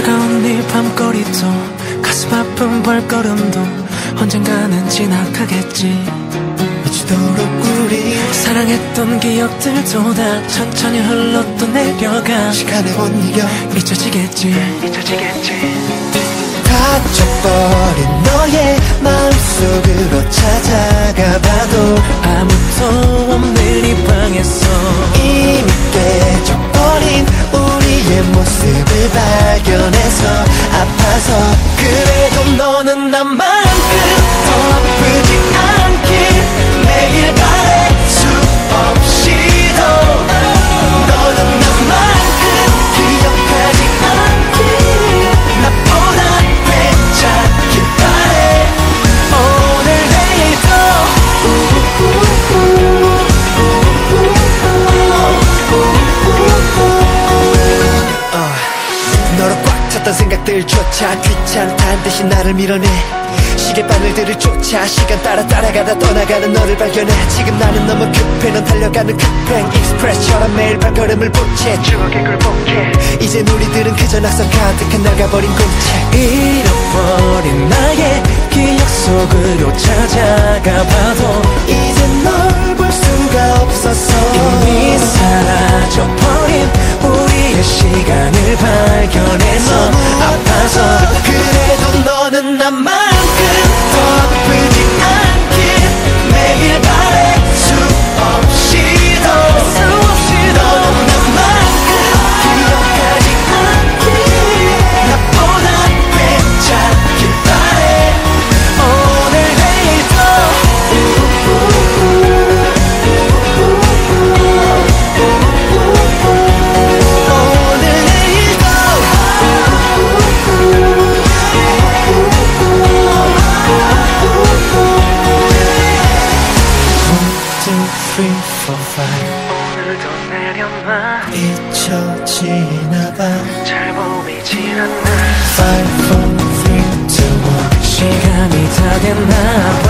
차가운 네 밤거리도 가슴 아픈 발걸음도 언젠가는 지나가겠지. 미치도록 우리 사랑했던 기억들도 다 천천히 흘러 또 내려가 시간에 못 이겨 잊혀지겠지. 잊혀지겠지. 다쳐버린 너의 마음속으로 찾아가 봐도 아무도 없는 이 방에서 이미 너는 나만큼 찼던 생각들조차 귀찮다는 대신 나를 밀어내. 시계바늘들을 쫓아 시간 따라 따라가다 떠나가는 너를 발견해. 지금 나는 너무 급해. 넌 달려가는 급행. 익스프레스처럼 매일 발걸음을 보채 추억의 굴복해 이젠 우리들은 그저 낙서 가득한 나가버린 공책 잃어버린 나의 기억 속으로 찾아가 봐도 이젠 널볼 수가 없었어 이미 사라져버린 우리의 시간을 발견해 내려놔 잊혀 지나봐 잘 보이질 않나 Five, four, three, two, one 시간이 다 됐나 봐